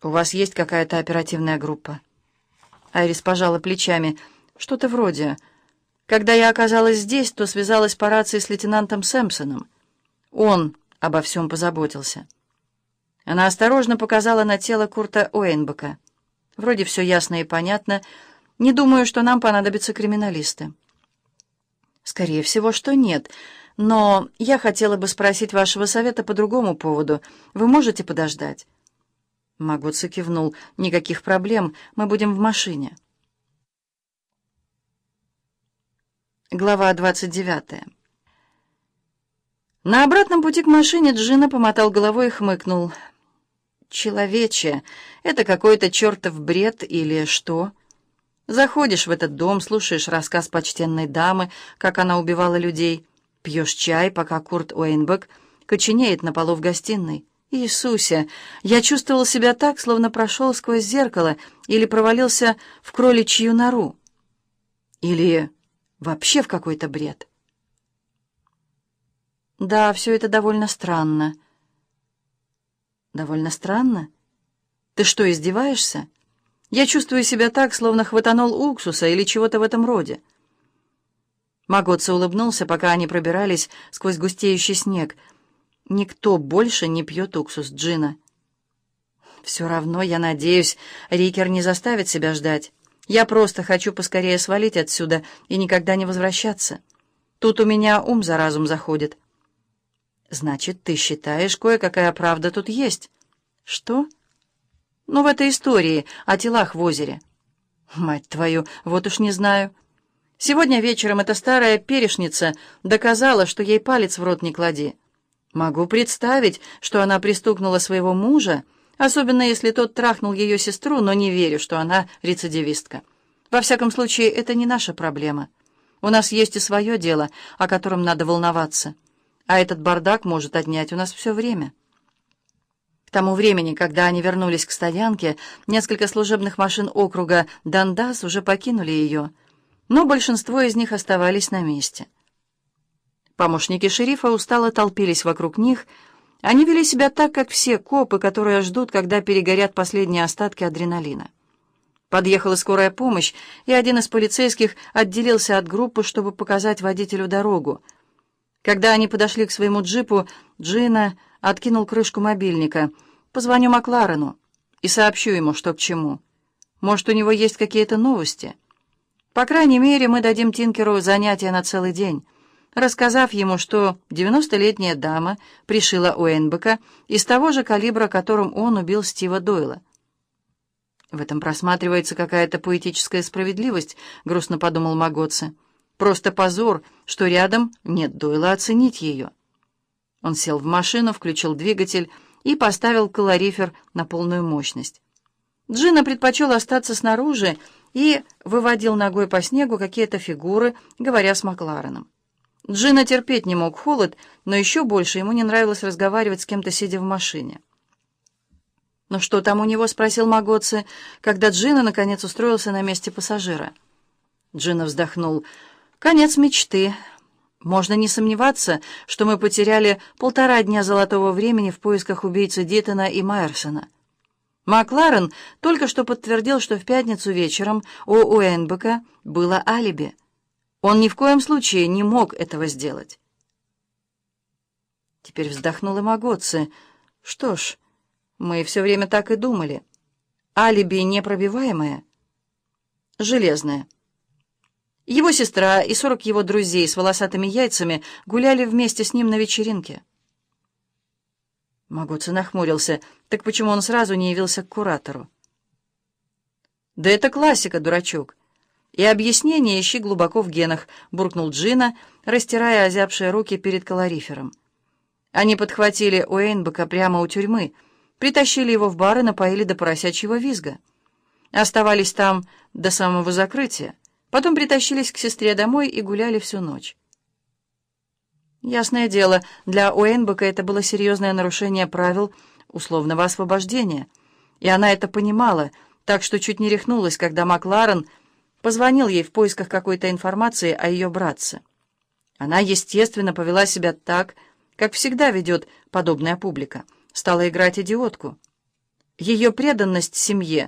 «У вас есть какая-то оперативная группа?» Айрис пожала плечами. «Что-то вроде. Когда я оказалась здесь, то связалась по рации с лейтенантом Сэмпсоном. Он обо всем позаботился». Она осторожно показала на тело Курта Уэйнбека. «Вроде все ясно и понятно. Не думаю, что нам понадобятся криминалисты». «Скорее всего, что нет. Но я хотела бы спросить вашего совета по другому поводу. Вы можете подождать?» Магоци кивнул. «Никаких проблем. Мы будем в машине». Глава двадцать девятая. На обратном пути к машине Джина помотал головой и хмыкнул. «Человече, это какой-то чертов бред или что?» Заходишь в этот дом, слушаешь рассказ почтенной дамы, как она убивала людей, пьешь чай, пока Курт Уэйнбек коченеет на полу в гостиной. Иисусе, я чувствовал себя так, словно прошел сквозь зеркало или провалился в кроличью нору. Или вообще в какой-то бред. Да, все это довольно странно. Довольно странно? Ты что, издеваешься? Я чувствую себя так, словно хватанул уксуса или чего-то в этом роде. Магоца улыбнулся, пока они пробирались сквозь густеющий снег — Никто больше не пьет уксус джина. Все равно, я надеюсь, Рикер не заставит себя ждать. Я просто хочу поскорее свалить отсюда и никогда не возвращаться. Тут у меня ум за разум заходит. Значит, ты считаешь, кое-какая правда тут есть? Что? Ну, в этой истории о телах в озере. Мать твою, вот уж не знаю. Сегодня вечером эта старая перешница доказала, что ей палец в рот не клади. Могу представить, что она пристукнула своего мужа, особенно если тот трахнул ее сестру, но не верю, что она рецидивистка. Во всяком случае, это не наша проблема. У нас есть и свое дело, о котором надо волноваться. А этот бардак может отнять у нас все время. К тому времени, когда они вернулись к стоянке, несколько служебных машин округа Дандас уже покинули ее, но большинство из них оставались на месте. Помощники шерифа устало толпились вокруг них. Они вели себя так, как все копы, которые ждут, когда перегорят последние остатки адреналина. Подъехала скорая помощь, и один из полицейских отделился от группы, чтобы показать водителю дорогу. Когда они подошли к своему джипу, Джина откинул крышку мобильника. «Позвоню Макларену и сообщу ему, что к чему. Может, у него есть какие-то новости. По крайней мере, мы дадим Тинкеру занятия на целый день» рассказав ему, что девяностолетняя дама пришила Уэйнбека из того же калибра, которым он убил Стива Дойла. «В этом просматривается какая-то поэтическая справедливость», — грустно подумал Магоце. «Просто позор, что рядом нет Дойла оценить ее». Он сел в машину, включил двигатель и поставил калорифер на полную мощность. Джина предпочел остаться снаружи и выводил ногой по снегу какие-то фигуры, говоря с Маклареном. Джина терпеть не мог холод, но еще больше ему не нравилось разговаривать с кем-то, сидя в машине. «Ну что там у него?» — спросил Магоци, когда Джина, наконец, устроился на месте пассажира. Джина вздохнул. «Конец мечты. Можно не сомневаться, что мы потеряли полтора дня золотого времени в поисках убийцы Дитона и Майерсона». Макларен только что подтвердил, что в пятницу вечером у Уэнбека было алиби — он ни в коем случае не мог этого сделать. Теперь вздохнула Магоци. Что ж, мы все время так и думали. Алиби непробиваемое, железное. Его сестра и сорок его друзей с волосатыми яйцами гуляли вместе с ним на вечеринке. Магоци нахмурился. Так почему он сразу не явился к куратору? «Да это классика, дурачок. «И объяснение ищи глубоко в генах», — буркнул Джина, растирая озябшие руки перед калорифером. Они подхватили Уэйнбека прямо у тюрьмы, притащили его в бар и напоили до поросячьего визга. Оставались там до самого закрытия, потом притащились к сестре домой и гуляли всю ночь. Ясное дело, для Уэйнбека это было серьезное нарушение правил условного освобождения, и она это понимала, так что чуть не рехнулась, когда Макларен — позвонил ей в поисках какой-то информации о ее братце. Она, естественно, повела себя так, как всегда ведет подобная публика, стала играть идиотку. Ее преданность семье